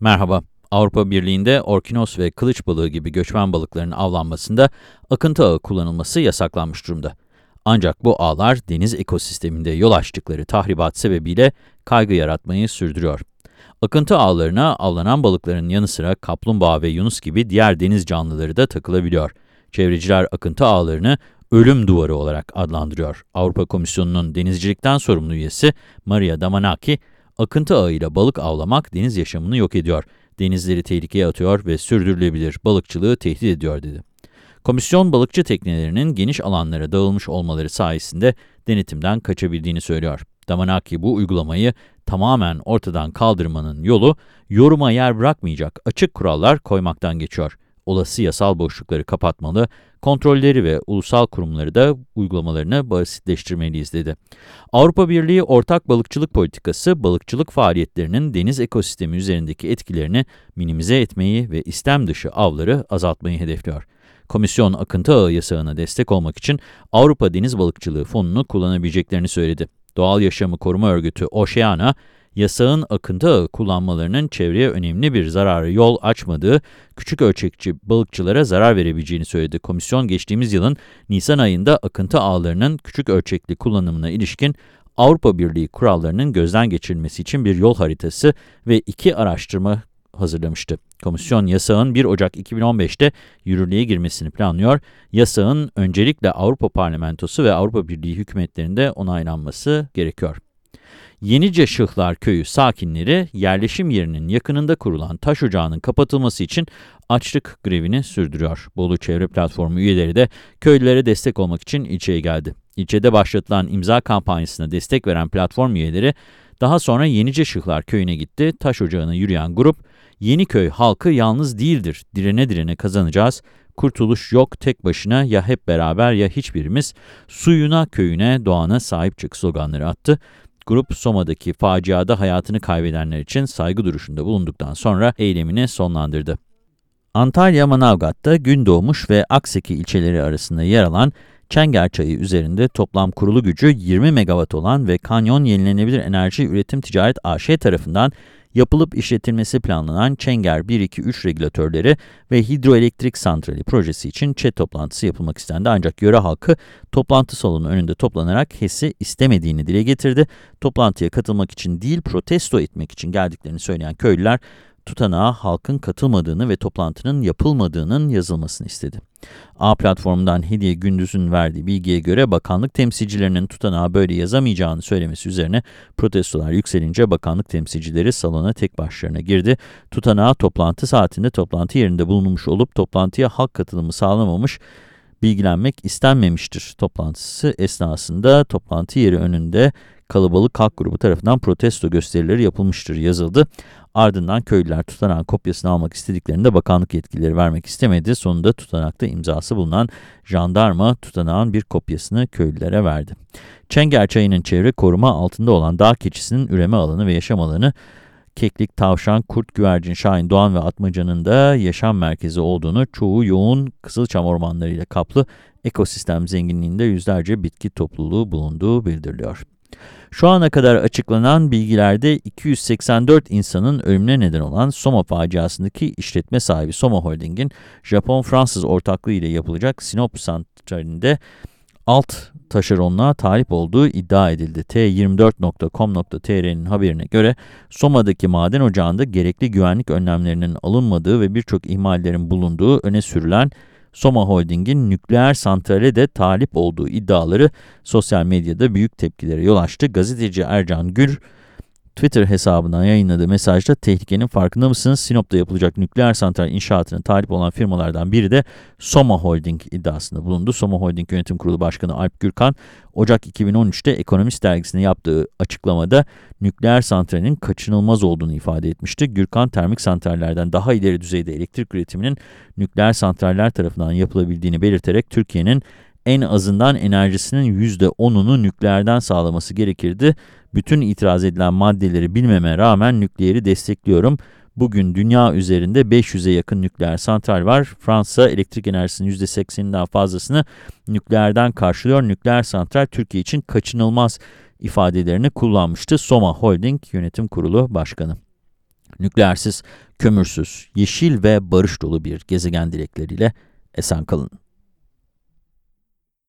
Merhaba. Avrupa Birliği'nde orkinos ve kılıç balığı gibi göçmen balıkların avlanmasında akıntı ağı kullanılması yasaklanmış durumda. Ancak bu ağlar deniz ekosisteminde yol açtıkları tahribat sebebiyle kaygı yaratmayı sürdürüyor. Akıntı ağlarına avlanan balıkların yanı sıra kaplumbağa ve yunus gibi diğer deniz canlıları da takılabiliyor. Çevreciler akıntı ağlarını ölüm duvarı olarak adlandırıyor. Avrupa Komisyonu'nun denizcilikten sorumlu üyesi Maria Damanaki, akıntı ağıyla balık avlamak deniz yaşamını yok ediyor, denizleri tehlikeye atıyor ve sürdürülebilir balıkçılığı tehdit ediyor dedi. Komisyon balıkçı teknelerinin geniş alanlara dağılmış olmaları sayesinde denetimden kaçabildiğini söylüyor. Damanaki bu uygulamayı tamamen ortadan kaldırmanın yolu yoruma yer bırakmayacak açık kurallar koymaktan geçiyor. Olası yasal boşlukları kapatmalı, kontrolleri ve ulusal kurumları da uygulamalarını basitleştirmeliyiz dedi. Avrupa Birliği Ortak Balıkçılık Politikası, balıkçılık faaliyetlerinin deniz ekosistemi üzerindeki etkilerini minimize etmeyi ve istem dışı avları azaltmayı hedefliyor. Komisyon akıntı ağı yasağına destek olmak için Avrupa Deniz Balıkçılığı Fonu'nu kullanabileceklerini söyledi. Doğal Yaşamı Koruma Örgütü Oceana, yasağın akıntı ağı kullanmalarının çevreye önemli bir zararı yol açmadığı, küçük ölçekçi balıkçılara zarar verebileceğini söyledi. Komisyon geçtiğimiz yılın Nisan ayında akıntı ağlarının küçük ölçekli kullanımına ilişkin Avrupa Birliği kurallarının gözden geçirilmesi için bir yol haritası ve iki araştırma hazırlamıştı. Komisyon yasağın 1 Ocak 2015'te yürürlüğe girmesini planlıyor. Yasağın öncelikle Avrupa Parlamentosu ve Avrupa Birliği hükümetlerinde onaylanması gerekiyor. Yenice Şıhlar Köyü sakinleri yerleşim yerinin yakınında kurulan taş ocağının kapatılması için açlık grevini sürdürüyor. Bolu Çevre Platformu üyeleri de köylülere destek olmak için ilçeye geldi. İlçede başlatılan imza kampanyasına destek veren platform üyeleri daha sonra Yenice Şıhlar Köyü'ne gitti. Taş ocağına yürüyen grup, Yeniköy halkı yalnız değildir, direne direne kazanacağız, kurtuluş yok tek başına ya hep beraber ya hiçbirimiz, suyuna, köyüne, doğana sahip çık sloganları attı. Grup Soma'daki faciada hayatını kaybedenler için saygı duruşunda bulunduktan sonra eylemini sonlandırdı. Antalya Manavgat'ta gün doğmuş ve Akseki ilçeleri arasında yer alan Çenger Çayı üzerinde toplam kurulu gücü 20 megawatt olan ve Kanyon Yenilenebilir Enerji Üretim Ticaret AŞ tarafından yapılıp işletilmesi planlanan Çenger 1-2-3 regülatörleri ve hidroelektrik santrali projesi için ÇED toplantısı yapılmak istendi. Ancak yöre halkı toplantı salonu önünde toplanarak HES'i istemediğini dile getirdi. Toplantıya katılmak için değil protesto etmek için geldiklerini söyleyen köylüler tutanağa halkın katılmadığını ve toplantının yapılmadığının yazılmasını istedi. A platformundan Hediye Gündüz'ün verdiği bilgiye göre bakanlık temsilcilerinin tutanağa böyle yazamayacağını söylemesi üzerine protestolar yükselince bakanlık temsilcileri salona tek başlarına girdi. Tutanağa toplantı saatinde toplantı yerinde bulunmuş olup toplantıya halk katılımı sağlamamış bilgilenmek istenmemiştir. Toplantısı esnasında toplantı yeri önünde kalabalık halk grubu tarafından protesto gösterileri yapılmıştır yazıldı. Ardından köylüler tutanağın kopyasını almak istediklerinde bakanlık yetkilileri vermek istemedi. Sonunda tutanakta imzası bulunan jandarma tutanağın bir kopyasını köylülere verdi. Çenger Çayı'nın çevre koruma altında olan dağ keçisinin üreme alanı ve yaşam alanı keklik, tavşan, kurt, güvercin, şahin, doğan ve atmacanın da yaşam merkezi olduğunu, çoğu yoğun kızılçam ormanlarıyla kaplı ekosistem zenginliğinde yüzlerce bitki topluluğu bulunduğu bildiriliyor. Şu ana kadar açıklanan bilgilerde 284 insanın ölümüne neden olan Soma faciasındaki işletme sahibi Soma Holding'in Japon-Fransız ortaklığı ile yapılacak Sinop santralinde alt taşeronluğa talip olduğu iddia edildi. T24.com.tr'nin haberine göre Soma'daki maden ocağında gerekli güvenlik önlemlerinin alınmadığı ve birçok ihmallerin bulunduğu öne sürülen Soma Holding'in nükleer santrale de talip olduğu iddiaları sosyal medyada büyük tepkilere yol açtı. Gazeteci Ercan Gür, Twitter hesabından yayınladığı mesajda tehlikenin farkında mısınız? Sinop'ta yapılacak nükleer santral inşaatına talip olan firmalardan biri de Soma Holding iddiasında bulundu. Soma Holding Yönetim Kurulu Başkanı Alp Gürkan, Ocak 2013'te Ekonomist dergisine yaptığı açıklamada nükleer santralin kaçınılmaz olduğunu ifade etmişti. Gürkan, termik santrallerden daha ileri düzeyde elektrik üretiminin nükleer santraller tarafından yapılabildiğini belirterek Türkiye'nin en azından enerjisinin %10'unu nükleerden sağlaması gerekirdi. Bütün itiraz edilen maddeleri bilmeme rağmen nükleeri destekliyorum. Bugün dünya üzerinde 500'e yakın nükleer santral var. Fransa elektrik enerjisinin %80'inden fazlasını nükleerden karşılıyor. Nükleer santral Türkiye için kaçınılmaz ifadelerini kullanmıştı. Soma Holding Yönetim Kurulu Başkanı. Nükleersiz kömürsüz, yeşil ve barış dolu bir gezegen dilekleriyle esen kalın.